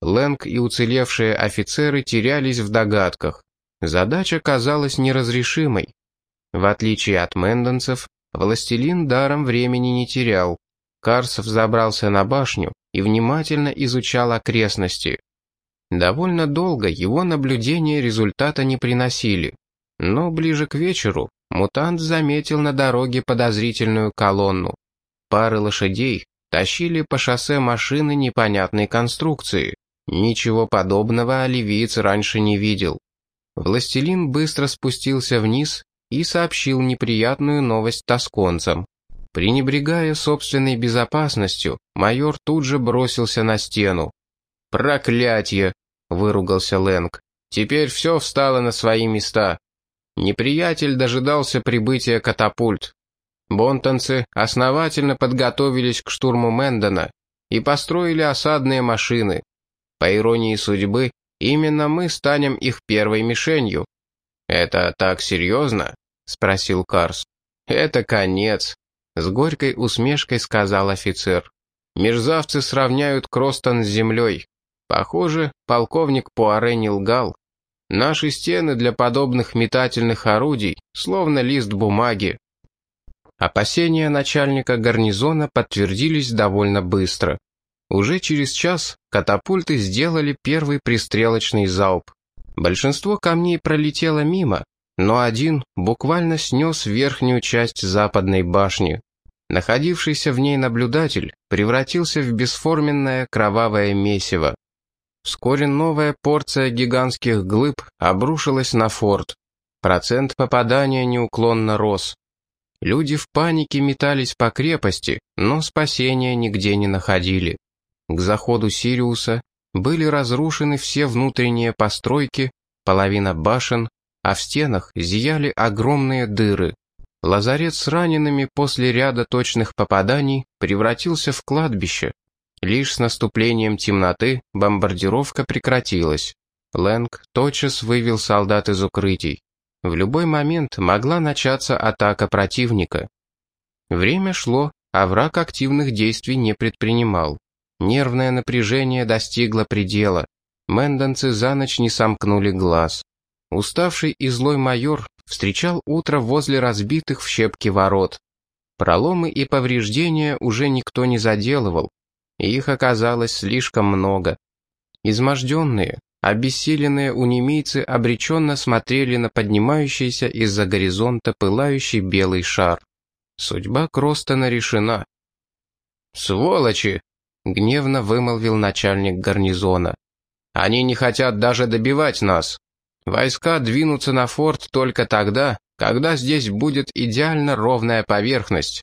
Лэнг и уцелевшие офицеры терялись в догадках. Задача казалась неразрешимой. В отличие от мэндонцев, властелин даром времени не терял. Карс взобрался на башню и внимательно изучал окрестности. Довольно долго его наблюдения результата не приносили. Но ближе к вечеру мутант заметил на дороге подозрительную колонну. Пары лошадей тащили по шоссе машины непонятной конструкции. Ничего подобного оливиец раньше не видел. Властелин быстро спустился вниз и сообщил неприятную новость тосконцам. Пренебрегая собственной безопасностью, майор тут же бросился на стену. «Проклятье!» — выругался Лэнг. «Теперь все встало на свои места. Неприятель дожидался прибытия катапульт. Бонтонцы основательно подготовились к штурму Мэндона и построили осадные машины. По иронии судьбы, именно мы станем их первой мишенью. «Это так серьезно?» — спросил Карс. «Это конец», — с горькой усмешкой сказал офицер. «Мерзавцы сравняют Кростон с землей. Похоже, полковник Пуаре не лгал. Наши стены для подобных метательных орудий, словно лист бумаги. Опасения начальника гарнизона подтвердились довольно быстро. Уже через час катапульты сделали первый пристрелочный залп. Большинство камней пролетело мимо, но один буквально снес верхнюю часть западной башни. Находившийся в ней наблюдатель превратился в бесформенное кровавое месиво. Вскоре новая порция гигантских глыб обрушилась на форт. Процент попадания неуклонно рос. Люди в панике метались по крепости, но спасения нигде не находили. К заходу Сириуса были разрушены все внутренние постройки, половина башен, а в стенах зияли огромные дыры. Лазарет с ранеными после ряда точных попаданий превратился в кладбище, Лишь с наступлением темноты бомбардировка прекратилась. Лэнг тотчас вывел солдат из укрытий. В любой момент могла начаться атака противника. Время шло, а враг активных действий не предпринимал. Нервное напряжение достигло предела. Мэндонцы за ночь не сомкнули глаз. Уставший и злой майор встречал утро возле разбитых в щепки ворот. Проломы и повреждения уже никто не заделывал, их оказалось слишком много. Изможденные, обессиленные унемийцы обреченно смотрели на поднимающийся из-за горизонта пылающий белый шар. Судьба Кростона решена. «Сволочи!» — гневно вымолвил начальник гарнизона. «Они не хотят даже добивать нас. Войска двинутся на форт только тогда, когда здесь будет идеально ровная поверхность.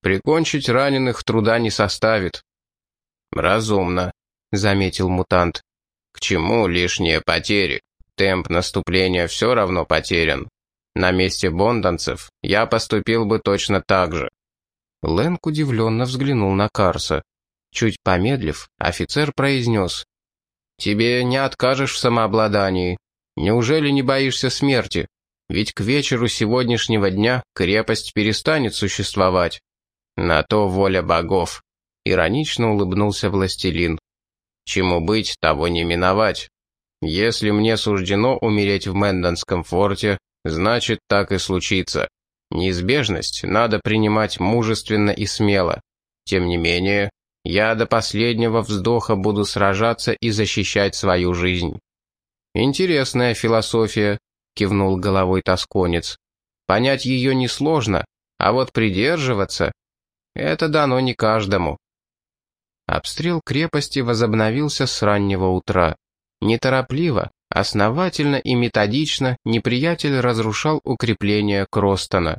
Прикончить раненых труда не составит. «Разумно», — заметил мутант. «К чему лишние потери? Темп наступления все равно потерян. На месте бондонцев я поступил бы точно так же». Лэнг удивленно взглянул на Карса. Чуть помедлив, офицер произнес. «Тебе не откажешь в самообладании. Неужели не боишься смерти? Ведь к вечеру сегодняшнего дня крепость перестанет существовать. На то воля богов», Иронично улыбнулся властелин. Чему быть, того не миновать. Если мне суждено умереть в Мэндонском форте, значит так и случится. Неизбежность надо принимать мужественно и смело. Тем не менее, я до последнего вздоха буду сражаться и защищать свою жизнь. Интересная философия, кивнул головой тосконец. Понять ее несложно, а вот придерживаться — это дано не каждому. Обстрел крепости возобновился с раннего утра. Неторопливо, основательно и методично неприятель разрушал укрепления Кростона.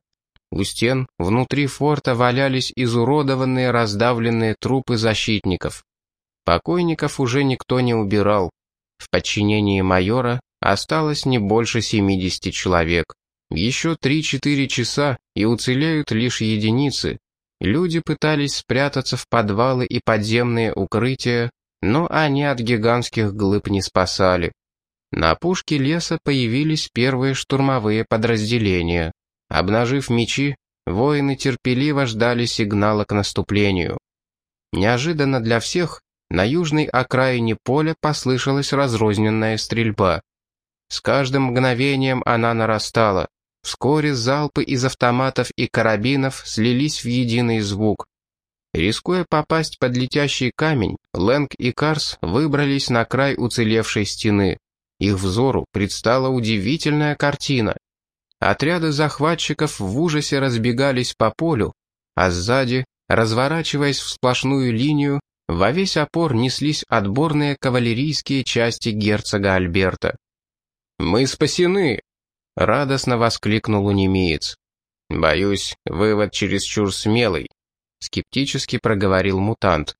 У стен внутри форта валялись изуродованные раздавленные трупы защитников. Покойников уже никто не убирал. В подчинении майора осталось не больше 70 человек. Еще 3-4 часа, и уцелеют лишь единицы, Люди пытались спрятаться в подвалы и подземные укрытия, но они от гигантских глыб не спасали. На опушке леса появились первые штурмовые подразделения. Обнажив мечи, воины терпеливо ждали сигнала к наступлению. Неожиданно для всех на южной окраине поля послышалась разрозненная стрельба. С каждым мгновением она нарастала. Вскоре залпы из автоматов и карабинов слились в единый звук. Рискуя попасть под летящий камень, Лэнг и Карс выбрались на край уцелевшей стены. Их взору предстала удивительная картина. Отряды захватчиков в ужасе разбегались по полю, а сзади, разворачиваясь в сплошную линию, во весь опор неслись отборные кавалерийские части герцога Альберта. «Мы спасены!» — радостно воскликнул унемеец. «Боюсь, вывод чересчур смелый», — скептически проговорил мутант.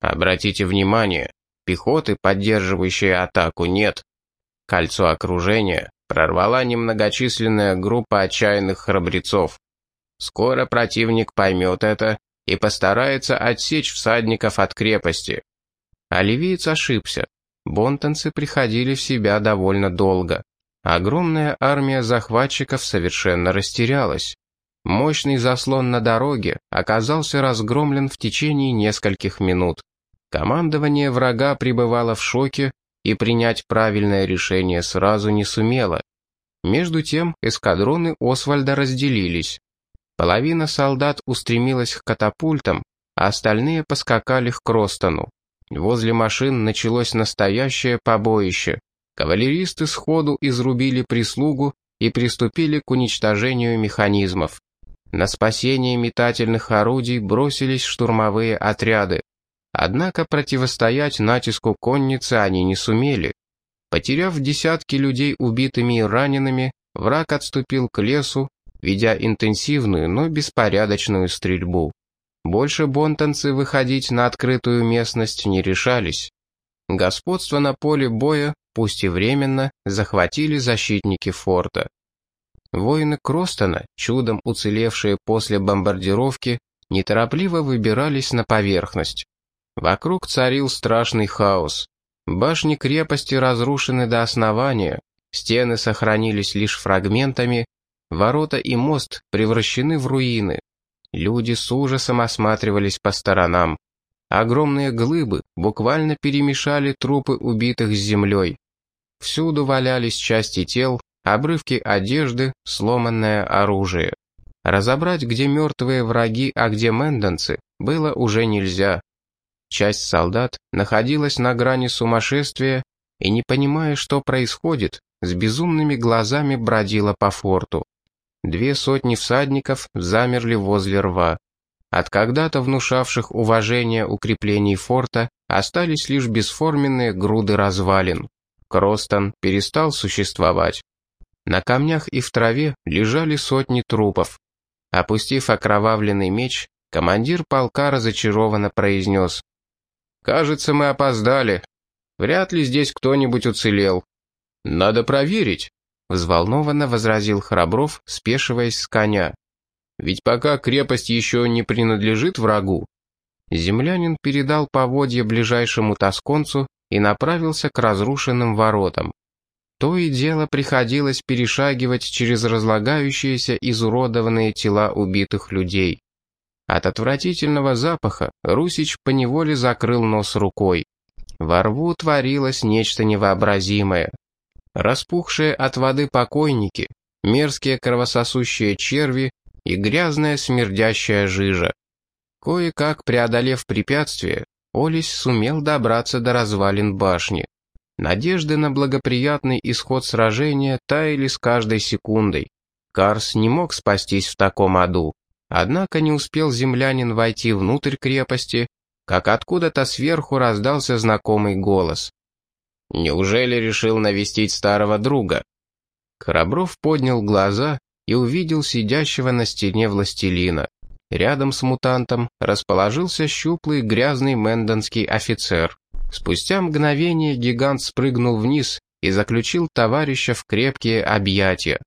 «Обратите внимание, пехоты, поддерживающей атаку, нет. Кольцо окружения прорвала немногочисленная группа отчаянных храбрецов. Скоро противник поймет это и постарается отсечь всадников от крепости. Оливиец ошибся. Бонтонцы приходили в себя довольно долго. Огромная армия захватчиков совершенно растерялась. Мощный заслон на дороге оказался разгромлен в течение нескольких минут. Командование врага пребывало в шоке и принять правильное решение сразу не сумело. Между тем эскадроны Освальда разделились. Половина солдат устремилась к катапультам, а остальные поскакали к Кростону. Возле машин началось настоящее побоище. Кавалеристы сходу изрубили прислугу и приступили к уничтожению механизмов. На спасение метательных орудий бросились штурмовые отряды. Однако противостоять натиску конницы они не сумели. Потеряв десятки людей убитыми и ранеными, враг отступил к лесу, ведя интенсивную, но беспорядочную стрельбу. Больше бонтанцы выходить на открытую местность не решались. Господство на поле боя, пусть и временно, захватили защитники форта. Воины Кростона, чудом уцелевшие после бомбардировки, неторопливо выбирались на поверхность. Вокруг царил страшный хаос. Башни крепости разрушены до основания, стены сохранились лишь фрагментами, ворота и мост превращены в руины. Люди с ужасом осматривались по сторонам. Огромные глыбы буквально перемешали трупы убитых с землей. Всюду валялись части тел, обрывки одежды, сломанное оружие. Разобрать, где мертвые враги, а где мэндонцы, было уже нельзя. Часть солдат находилась на грани сумасшествия и, не понимая, что происходит, с безумными глазами бродила по форту. Две сотни всадников замерли возле рва. От когда-то внушавших уважение укреплений форта остались лишь бесформенные груды развалин. Кростон перестал существовать. На камнях и в траве лежали сотни трупов. Опустив окровавленный меч, командир полка разочарованно произнес. «Кажется, мы опоздали. Вряд ли здесь кто-нибудь уцелел. Надо проверить», — взволнованно возразил Храбров, спешиваясь с коня. «Ведь пока крепость еще не принадлежит врагу». Землянин передал поводье ближайшему тосконцу и направился к разрушенным воротам. То и дело приходилось перешагивать через разлагающиеся изуродованные тела убитых людей. От отвратительного запаха Русич поневоле закрыл нос рукой. Во рву творилось нечто невообразимое. Распухшие от воды покойники, мерзкие кровососущие черви и грязная смердящая жижа. Кое-как преодолев препятствие, Олесь сумел добраться до развалин башни. Надежды на благоприятный исход сражения таяли с каждой секундой. Карс не мог спастись в таком аду. Однако не успел землянин войти внутрь крепости, как откуда-то сверху раздался знакомый голос. «Неужели решил навестить старого друга?» Храбров поднял глаза и увидел сидящего на стене властелина. Рядом с мутантом расположился щуплый грязный мендонский офицер. Спустя мгновение гигант спрыгнул вниз и заключил товарища в крепкие объятия.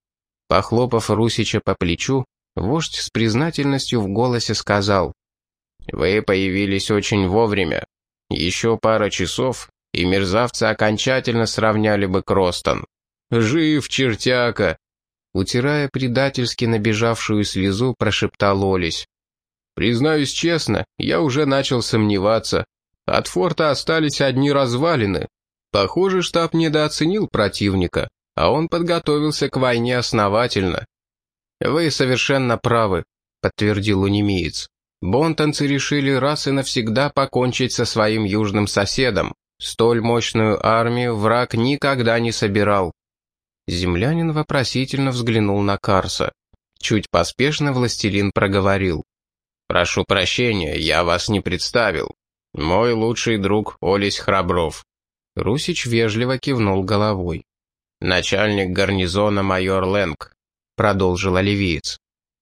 Похлопав Русича по плечу, вождь с признательностью в голосе сказал, «Вы появились очень вовремя. Еще пара часов, и мерзавцы окончательно сравняли бы Кростон. Жив, чертяка!» Утирая предательски набежавшую слезу, прошептал Олесь. «Признаюсь честно, я уже начал сомневаться, От форта остались одни развалины. Похоже, штаб недооценил противника, а он подготовился к войне основательно. «Вы совершенно правы», — подтвердил унемиец. «Бонтанцы решили раз и навсегда покончить со своим южным соседом. Столь мощную армию враг никогда не собирал». Землянин вопросительно взглянул на Карса. Чуть поспешно властелин проговорил. «Прошу прощения, я вас не представил. Мой лучший друг Олесь Храбров». Русич вежливо кивнул головой. «Начальник гарнизона майор Лэнг», — продолжил оливиец.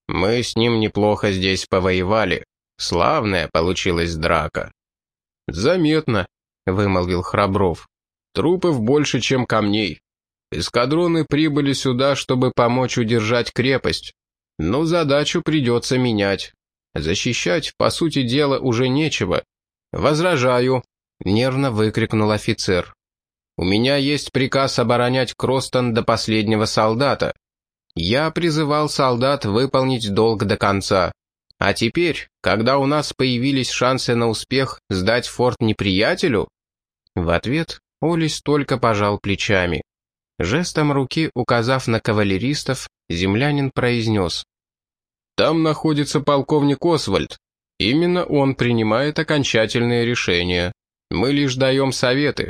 «Мы с ним неплохо здесь повоевали. Славная получилась драка». «Заметно», — вымолвил Храбров. «Трупов больше, чем камней. Эскадроны прибыли сюда, чтобы помочь удержать крепость. Но задачу придется менять. Защищать, по сути дела, уже нечего. «Возражаю», — нервно выкрикнул офицер. «У меня есть приказ оборонять Кростон до последнего солдата. Я призывал солдат выполнить долг до конца. А теперь, когда у нас появились шансы на успех сдать форт неприятелю?» В ответ Олис только пожал плечами. Жестом руки, указав на кавалеристов, землянин произнес. «Там находится полковник Освальд. Именно он принимает окончательные решения. Мы лишь даем советы».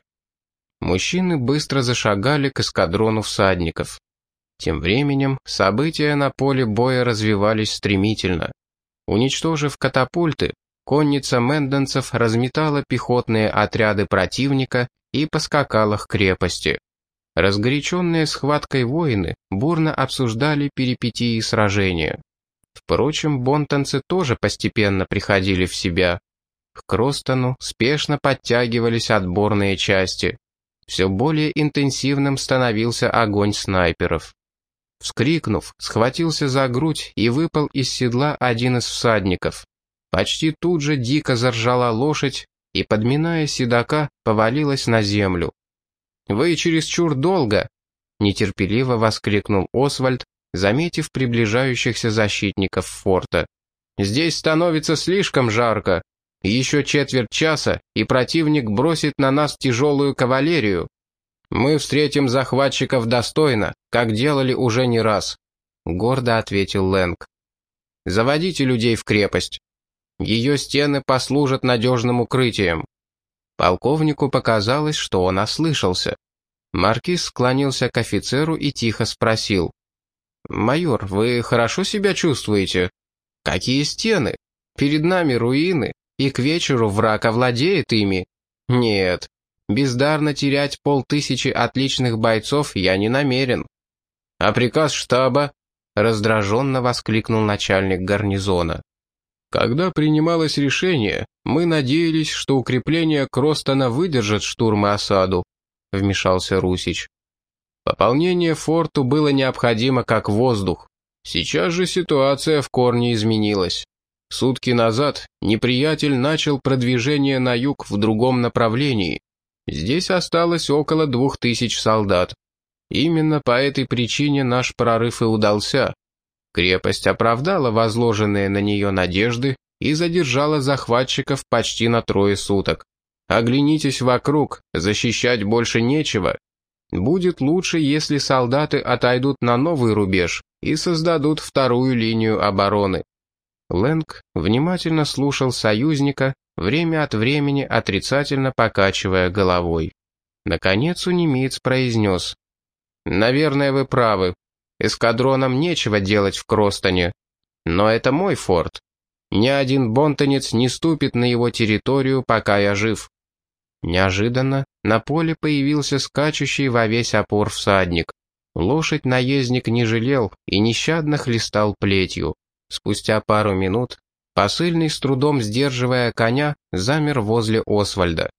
Мужчины быстро зашагали к эскадрону всадников. Тем временем события на поле боя развивались стремительно. Уничтожив катапульты, конница менденцев разметала пехотные отряды противника и поскакала к крепости. Разгоряченные схваткой воины бурно обсуждали перипетии сражения. Впрочем, бонтанцы тоже постепенно приходили в себя. К Кростону спешно подтягивались отборные части. Все более интенсивным становился огонь снайперов. Вскрикнув, схватился за грудь и выпал из седла один из всадников. Почти тут же дико заржала лошадь и, подминая седока, повалилась на землю. «Вы чересчур долго!» — нетерпеливо воскликнул Освальд, заметив приближающихся защитников форта. «Здесь становится слишком жарко. Еще четверть часа, и противник бросит на нас тяжелую кавалерию. Мы встретим захватчиков достойно, как делали уже не раз», — гордо ответил Лэнг. «Заводите людей в крепость. Ее стены послужат надежным укрытием. Полковнику показалось, что он ослышался. Маркиз склонился к офицеру и тихо спросил. «Майор, вы хорошо себя чувствуете? Какие стены? Перед нами руины, и к вечеру враг овладеет ими. Нет, бездарно терять полтысячи отличных бойцов я не намерен». «А приказ штаба?» — раздраженно воскликнул начальник гарнизона. Когда принималось решение, мы надеялись, что укрепления Кростона выдержат штурм и осаду, вмешался Русич. Пополнение форту было необходимо как воздух. Сейчас же ситуация в корне изменилась. Сутки назад неприятель начал продвижение на юг в другом направлении. Здесь осталось около двух тысяч солдат. Именно по этой причине наш прорыв и удался. Крепость оправдала возложенные на нее надежды и задержала захватчиков почти на трое суток. Оглянитесь вокруг, защищать больше нечего. Будет лучше, если солдаты отойдут на новый рубеж и создадут вторую линию обороны. Лэнг внимательно слушал союзника, время от времени отрицательно покачивая головой. Наконец унемец произнес. «Наверное, вы правы. Эскадронам нечего делать в Кростоне. Но это мой форт. Ни один бонтонец не ступит на его территорию, пока я жив. Неожиданно на поле появился скачущий во весь опор всадник. Лошадь наездник не жалел и нещадно хлестал плетью. Спустя пару минут посыльный, с трудом сдерживая коня, замер возле Освальда.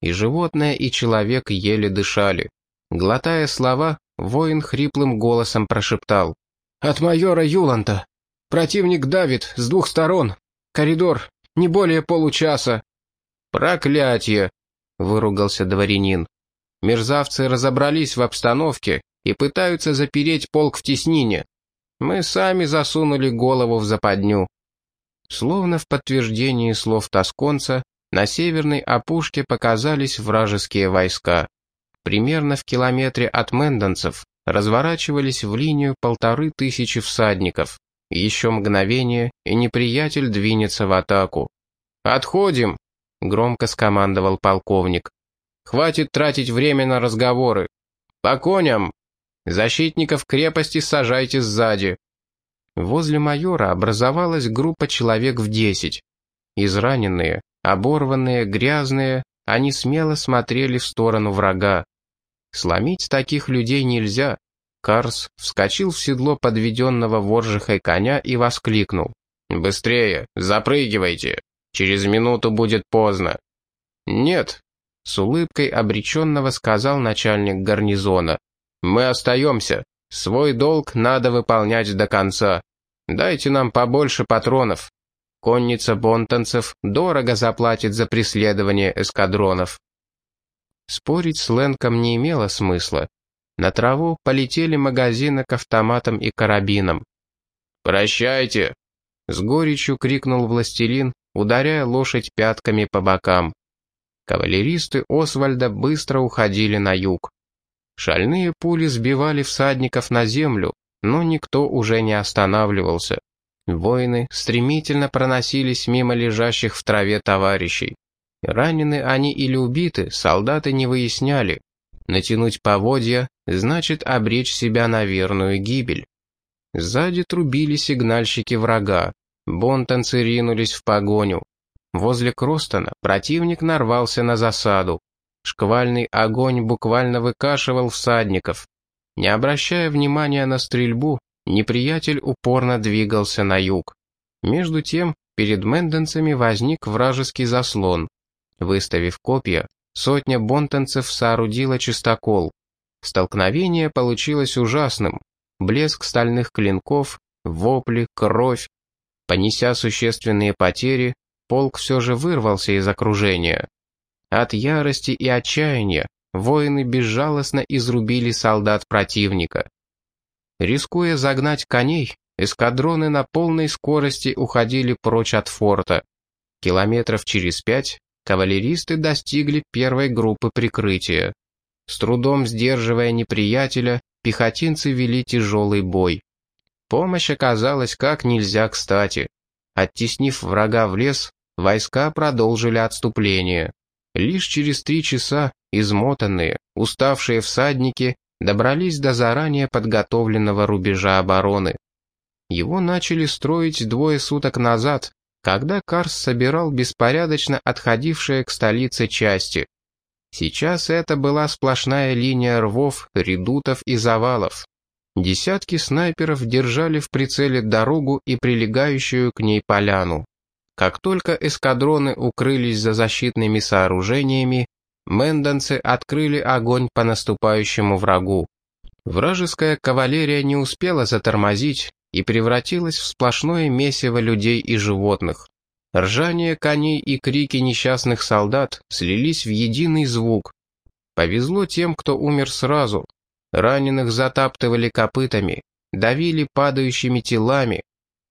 И животное, и человек еле дышали. Глотая слова, Воин хриплым голосом прошептал. «От майора Юланта. Противник давит с двух сторон. Коридор. Не более получаса». «Проклятье!» — выругался дворянин. «Мерзавцы разобрались в обстановке и пытаются запереть полк в теснине. Мы сами засунули голову в западню». Словно в подтверждении слов тосконца, на северной опушке показались вражеские войска. Примерно в километре от мендонцев разворачивались в линию полторы тысячи всадников. Еще мгновение, и неприятель двинется в атаку. «Отходим!» — громко скомандовал полковник. «Хватит тратить время на разговоры. По коням! Защитников крепости сажайте сзади!» Возле майора образовалась группа человек в десять. Израненные, оборванные, грязные, они смело смотрели в сторону врага. Сломить таких людей нельзя. Карс вскочил в седло подведенного воржихой коня и воскликнул. «Быстрее, запрыгивайте! Через минуту будет поздно!» «Нет», — с улыбкой обреченного сказал начальник гарнизона. «Мы остаемся. Свой долг надо выполнять до конца. Дайте нам побольше патронов. Конница бонтанцев дорого заплатит за преследование эскадронов». Спорить с Ленком не имело смысла. На траву полетели магазины к автоматам и карабинам. «Прощайте!» — с горечью крикнул властелин, ударяя лошадь пятками по бокам. Кавалеристы Освальда быстро уходили на юг. Шальные пули сбивали всадников на землю, но никто уже не останавливался. Воины стремительно проносились мимо лежащих в траве товарищей. Ранены они или убиты, солдаты не выясняли. Натянуть поводья значит обречь себя на верную гибель. Сзади трубили сигнальщики врага. Бонтанцы ринулись в погоню. Возле Кростона противник нарвался на засаду. Шквальный огонь буквально выкашивал всадников. Не обращая внимания на стрельбу, неприятель упорно двигался на юг. Между тем, перед менденцами возник вражеский заслон. Выставив копья, сотня бонтанцев соорудила чистокол. Столкновение получилось ужасным. Блеск стальных клинков, вопли, кровь. Понеся существенные потери, полк все же вырвался из окружения. От ярости и отчаяния воины безжалостно изрубили солдат противника. Рискуя загнать коней, эскадроны на полной скорости уходили прочь от форта. Километров через пять кавалеристы достигли первой группы прикрытия. С трудом сдерживая неприятеля, пехотинцы вели тяжелый бой. Помощь оказалась как нельзя кстати. Оттеснив врага в лес, войска продолжили отступление. Лишь через три часа измотанные, уставшие всадники добрались до заранее подготовленного рубежа обороны. Его начали строить двое суток назад, когда Карс собирал беспорядочно отходившие к столице части. Сейчас это была сплошная линия рвов, редутов и завалов. Десятки снайперов держали в прицеле дорогу и прилегающую к ней поляну. Как только эскадроны укрылись за защитными сооружениями, мендонцы открыли огонь по наступающему врагу. Вражеская кавалерия не успела затормозить, и превратилась в сплошное месиво людей и животных. Ржание коней и крики несчастных солдат слились в единый звук. Повезло тем, кто умер сразу. Раненых затаптывали копытами, давили падающими телами.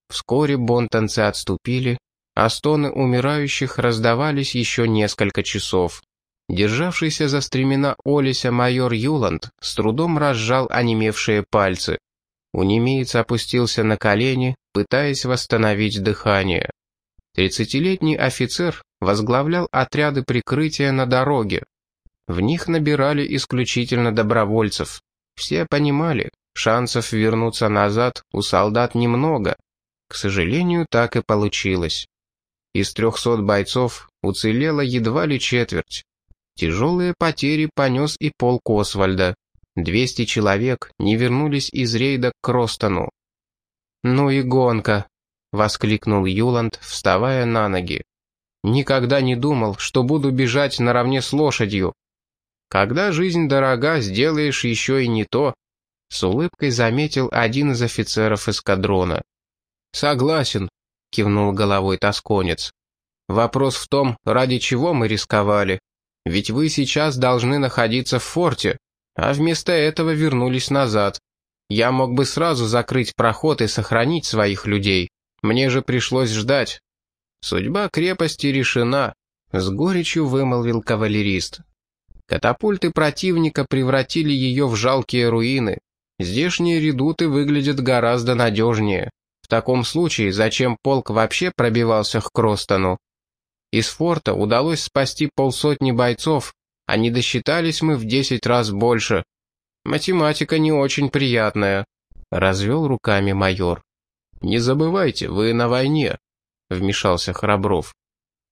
Вскоре бонтанцы отступили, а стоны умирающих раздавались еще несколько часов. Державшийся за стремена Олися майор Юланд с трудом разжал онемевшие пальцы. Унемеец опустился на колени, пытаясь восстановить дыхание. Тридцатилетний офицер возглавлял отряды прикрытия на дороге. В них набирали исключительно добровольцев. Все понимали, шансов вернуться назад у солдат немного. К сожалению, так и получилось. Из трехсот бойцов уцелело едва ли четверть. Тяжелые потери понес и полк Освальда. Двести человек не вернулись из рейда к Кростону. «Ну и гонка!» — воскликнул Юланд, вставая на ноги. «Никогда не думал, что буду бежать наравне с лошадью. Когда жизнь дорога, сделаешь еще и не то», — с улыбкой заметил один из офицеров эскадрона. «Согласен», — кивнул головой тосконец. «Вопрос в том, ради чего мы рисковали. Ведь вы сейчас должны находиться в форте, а вместо этого вернулись назад. Я мог бы сразу закрыть проход и сохранить своих людей. Мне же пришлось ждать. Судьба крепости решена. — с горечью вымолвил кавалерист. Катапульты противника превратили ее в жалкие руины. Здешние редуты выглядят гораздо надежнее. В таком случае зачем полк вообще пробивался к Кростону? Из форта удалось спасти полсотни бойцов, а не досчитались мы в десять раз больше. Математика не очень приятная, — развел руками майор. «Не забывайте, вы на войне», — вмешался Храбров.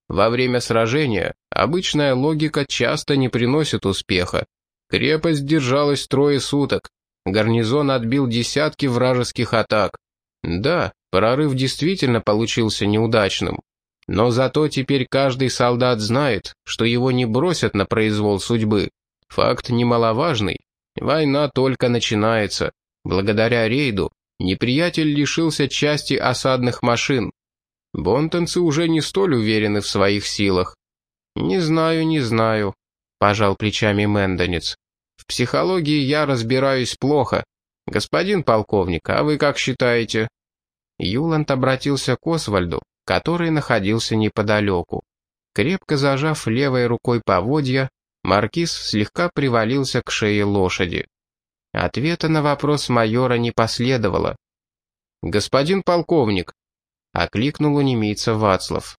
«Во время сражения обычная логика часто не приносит успеха. Крепость держалась трое суток, гарнизон отбил десятки вражеских атак. Да, прорыв действительно получился неудачным. Но зато теперь каждый солдат знает, что его не бросят на произвол судьбы. Факт немаловажный. Война только начинается. Благодаря рейду неприятель лишился части осадных машин. Бонтонцы уже не столь уверены в своих силах. «Не знаю, не знаю», — пожал плечами Мэндонец. «В психологии я разбираюсь плохо. Господин полковник, а вы как считаете?» Юланд обратился к Освальду, который находился неподалеку. Крепко зажав левой рукой поводья, маркиз слегка привалился к шее лошади. Ответа на вопрос майора не последовало. «Господин полковник», — окликнул у Вацлав.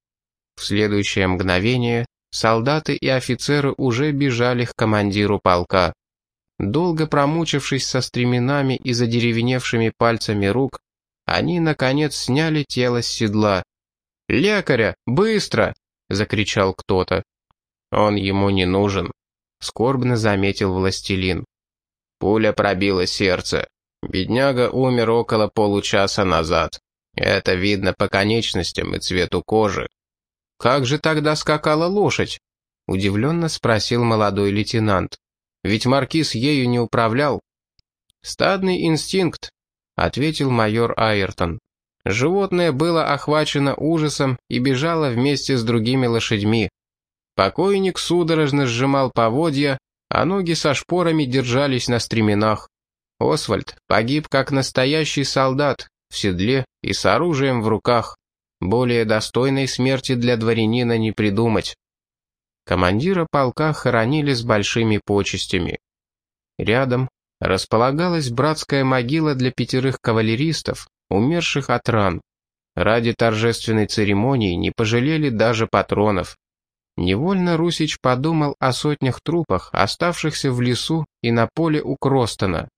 В следующее мгновение солдаты и офицеры уже бежали к командиру полка. Долго промучившись со стременами и задеревеневшими пальцами рук, они, наконец, сняли тело с седла. «Лекаря! Быстро!» — закричал кто-то. «Он ему не нужен», — скорбно заметил властелин. Пуля пробила сердце. Бедняга умер около получаса назад. Это видно по конечностям и цвету кожи. «Как же тогда скакала лошадь?» — удивленно спросил молодой лейтенант. «Ведь маркиз ею не управлял». «Стадный инстинкт», — ответил майор Айртон. Животное было охвачено ужасом и бежало вместе с другими лошадьми. Покойник судорожно сжимал поводья, а ноги со шпорами держались на стременах. Освальд погиб как настоящий солдат, в седле и с оружием в руках. Более достойной смерти для дворянина не придумать. Командира полка хоронили с большими почестями. Рядом располагалась братская могила для пятерых кавалеристов, умерших от ран. Ради торжественной церемонии не пожалели даже патронов. Невольно Русич подумал о сотнях трупах, оставшихся в лесу и на поле у Кростона.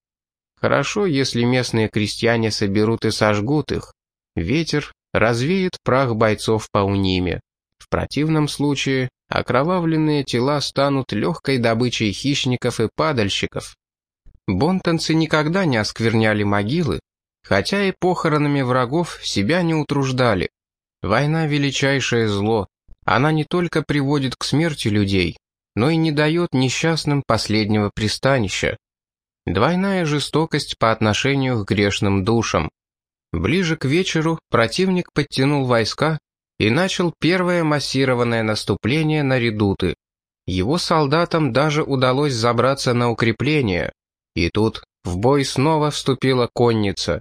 Хорошо, если местные крестьяне соберут и сожгут их. Ветер развеет прах бойцов по униме. В противном случае окровавленные тела станут легкой добычей хищников и падальщиков. Бонтонцы никогда не оскверняли могилы, хотя и похоронами врагов себя не утруждали. Война — величайшее зло, она не только приводит к смерти людей, но и не дает несчастным последнего пристанища. Двойная жестокость по отношению к грешным душам. Ближе к вечеру противник подтянул войска и начал первое массированное наступление на редуты. Его солдатам даже удалось забраться на укрепление, и тут в бой снова вступила конница.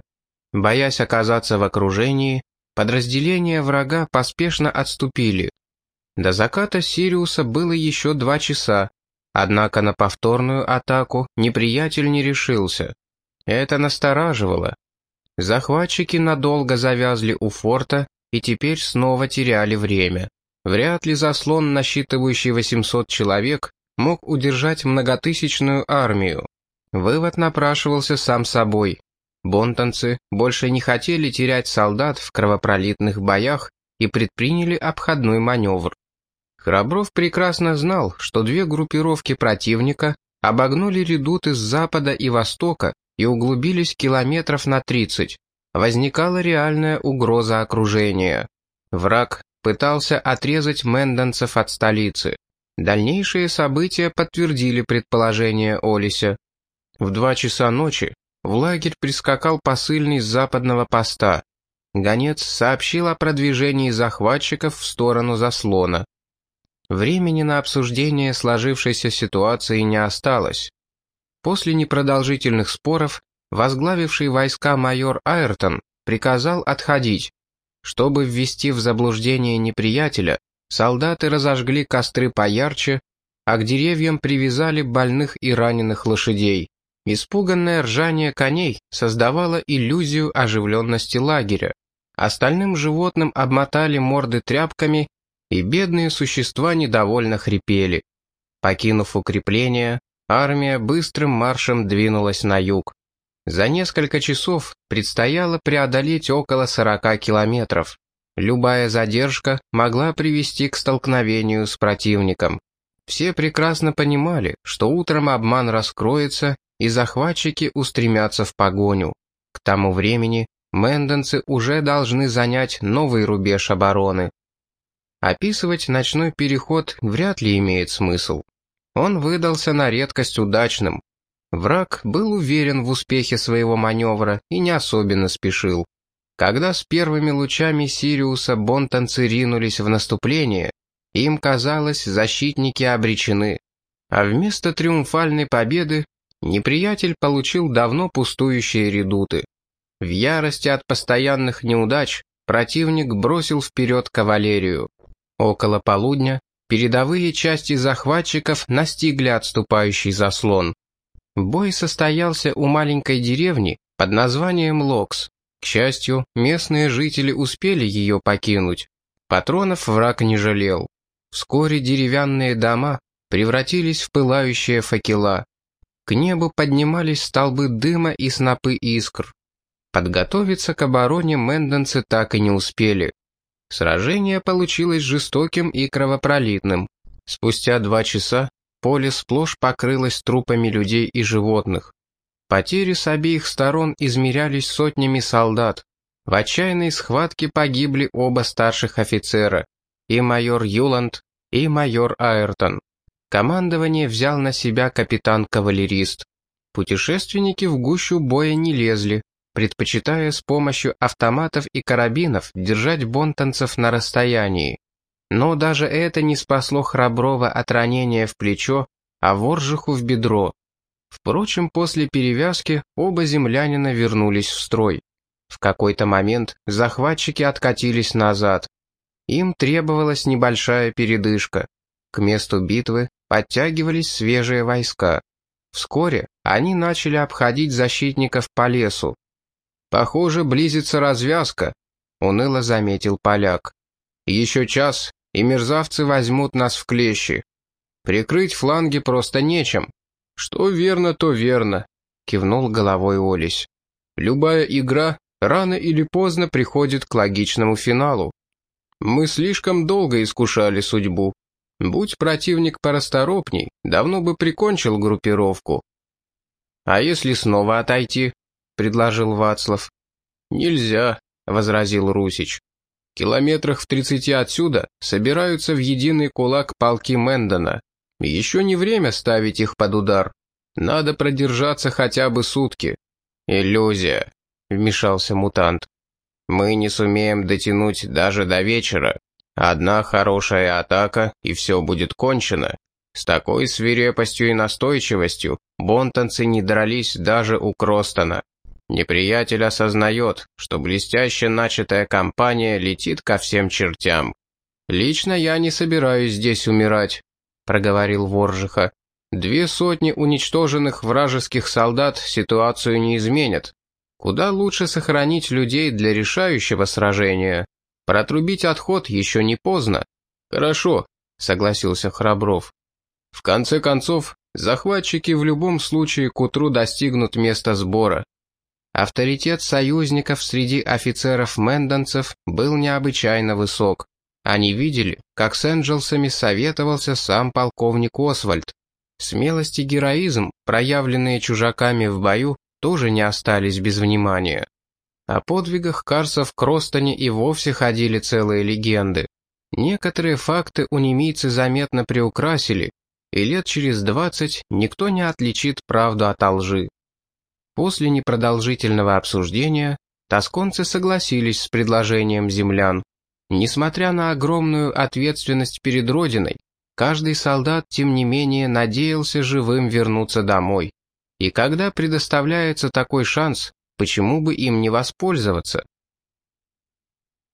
Боясь оказаться в окружении, подразделения врага поспешно отступили. До заката Сириуса было еще два часа, однако на повторную атаку неприятель не решился. Это настораживало. Захватчики надолго завязли у форта и теперь снова теряли время. Вряд ли заслон, насчитывающий 800 человек, мог удержать многотысячную армию. Вывод напрашивался сам собой. Бонтонцы больше не хотели терять солдат в кровопролитных боях и предприняли обходной маневр. Храбров прекрасно знал, что две группировки противника обогнули редуты с запада и востока и углубились километров на 30. Возникала реальная угроза окружения. Враг пытался отрезать мэндонцев от столицы. Дальнейшие события подтвердили предположение Олися. В два часа ночи в лагерь прискакал посыльный с западного поста. Гонец сообщил о продвижении захватчиков в сторону заслона. Времени на обсуждение сложившейся ситуации не осталось. После непродолжительных споров возглавивший войска майор Айртон приказал отходить. Чтобы ввести в заблуждение неприятеля, солдаты разожгли костры поярче, а к деревьям привязали больных и раненых лошадей. Испуганное ржание коней создавало иллюзию оживленности лагеря. Остальным животным обмотали морды тряпками, и бедные существа недовольно хрипели. Покинув укрепление, армия быстрым маршем двинулась на юг. За несколько часов предстояло преодолеть около 40 километров. Любая задержка могла привести к столкновению с противником. Все прекрасно понимали, что утром обман раскроется, и захватчики устремятся в погоню. К тому времени мэндонцы уже должны занять новый рубеж обороны. Описывать ночной переход вряд ли имеет смысл. Он выдался на редкость удачным. Враг был уверен в успехе своего маневра и не особенно спешил. Когда с первыми лучами Сириуса бонтанцы ринулись в наступление, им казалось, защитники обречены. А вместо триумфальной победы неприятель получил давно пустующие редуты. В ярости от постоянных неудач противник бросил вперед кавалерию. Около полудня передовые части захватчиков настигли отступающий заслон. Бой состоялся у маленькой деревни под названием Локс. К счастью, местные жители успели ее покинуть. Патронов враг не жалел. Вскоре деревянные дома превратились в пылающие факела. К небу поднимались столбы дыма и снопы искр. Подготовиться к обороне мэндонцы так и не успели. Сражение получилось жестоким и кровопролитным. Спустя два часа поле сплошь покрылось трупами людей и животных. Потери с обеих сторон измерялись сотнями солдат. В отчаянной схватке погибли оба старших офицера, и майор Юланд, и майор Айртон. Командование взял на себя капитан-кавалерист. Путешественники в гущу боя не лезли, предпочитая с помощью автоматов и карабинов держать бонтанцев на расстоянии. Но даже это не спасло Храброва от ранения в плечо, а Воржиху в бедро. Впрочем, после перевязки оба землянина вернулись в строй. В какой-то момент захватчики откатились назад. Им требовалась небольшая передышка. К месту битвы подтягивались свежие войска. Вскоре они начали обходить защитников по лесу. «Похоже, близится развязка», — уныло заметил поляк. «Еще час, и мерзавцы возьмут нас в клещи. Прикрыть фланги просто нечем». «Что верно, то верно», — кивнул головой Олесь. «Любая игра рано или поздно приходит к логичному финалу. Мы слишком долго искушали судьбу. Будь противник порасторопней, давно бы прикончил группировку. «А если снова отойти?» — предложил Вацлав. «Нельзя», — возразил Русич. «Километрах в тридцати отсюда собираются в единый кулак полки Мэндона. Еще не время ставить их под удар. Надо продержаться хотя бы сутки». «Иллюзия», — вмешался мутант. «Мы не сумеем дотянуть даже до вечера. Одна хорошая атака, и все будет кончено. С такой свирепостью и настойчивостью бонтанцы не дрались даже у Кростона. Неприятель осознает, что блестяще начатая кампания летит ко всем чертям. «Лично я не собираюсь здесь умирать», — проговорил Воржиха. «Две сотни уничтоженных вражеских солдат ситуацию не изменят. Куда лучше сохранить людей для решающего сражения. Протрубить отход еще не поздно. Хорошо, согласился Храбров. В конце концов, захватчики в любом случае к утру достигнут места сбора. Авторитет союзников среди офицеров-мэндонцев был необычайно высок. Они видели, как с Энджелсами советовался сам полковник Освальд. Смелость и героизм, проявленные чужаками в бою, тоже не остались без внимания. О подвигах Карса в Кростоне и вовсе ходили целые легенды. Некоторые факты у немийцы заметно приукрасили, и лет через двадцать никто не отличит правду от лжи. После непродолжительного обсуждения тосконцы согласились с предложением землян. Несмотря на огромную ответственность перед Родиной, каждый солдат, тем не менее, надеялся живым вернуться домой. И когда предоставляется такой шанс, Почему бы им не воспользоваться?